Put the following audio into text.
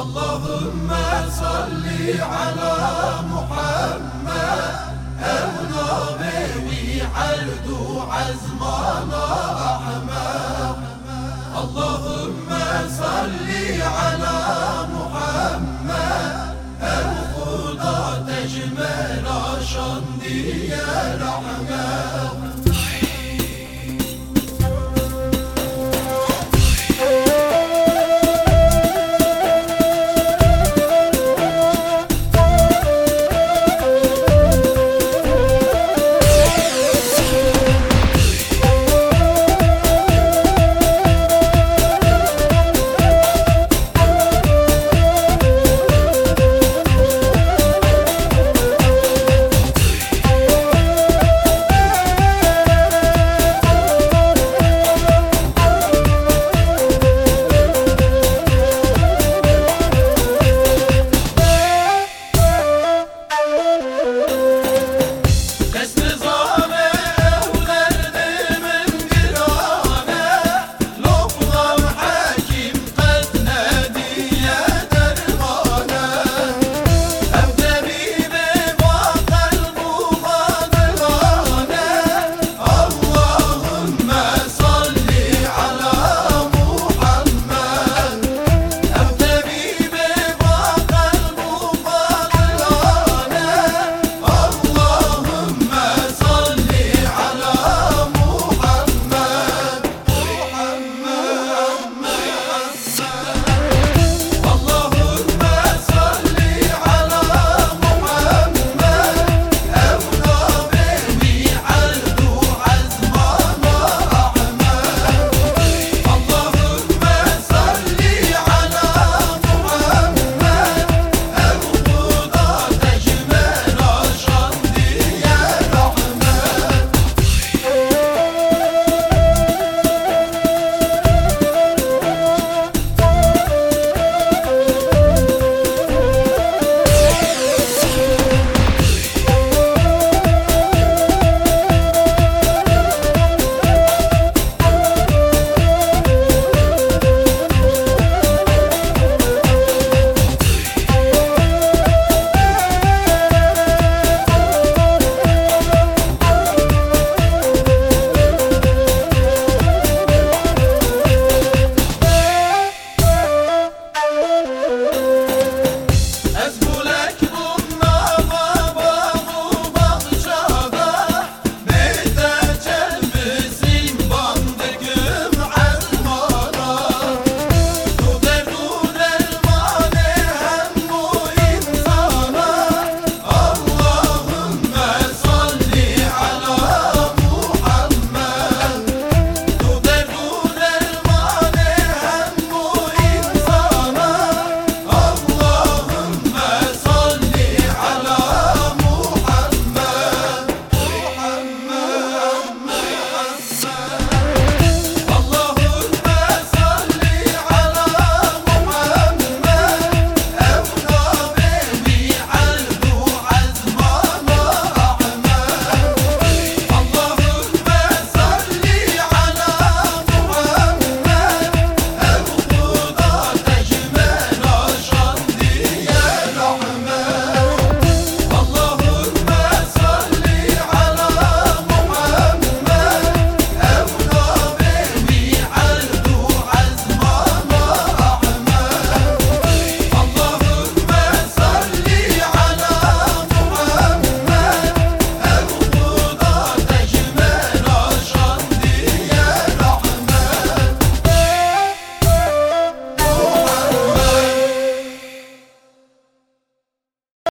اللهم صل على محمد. ونبي عرض عزمنا أحمد. اللهم صل على محمد. الخدا تجمل شندي يا رحمة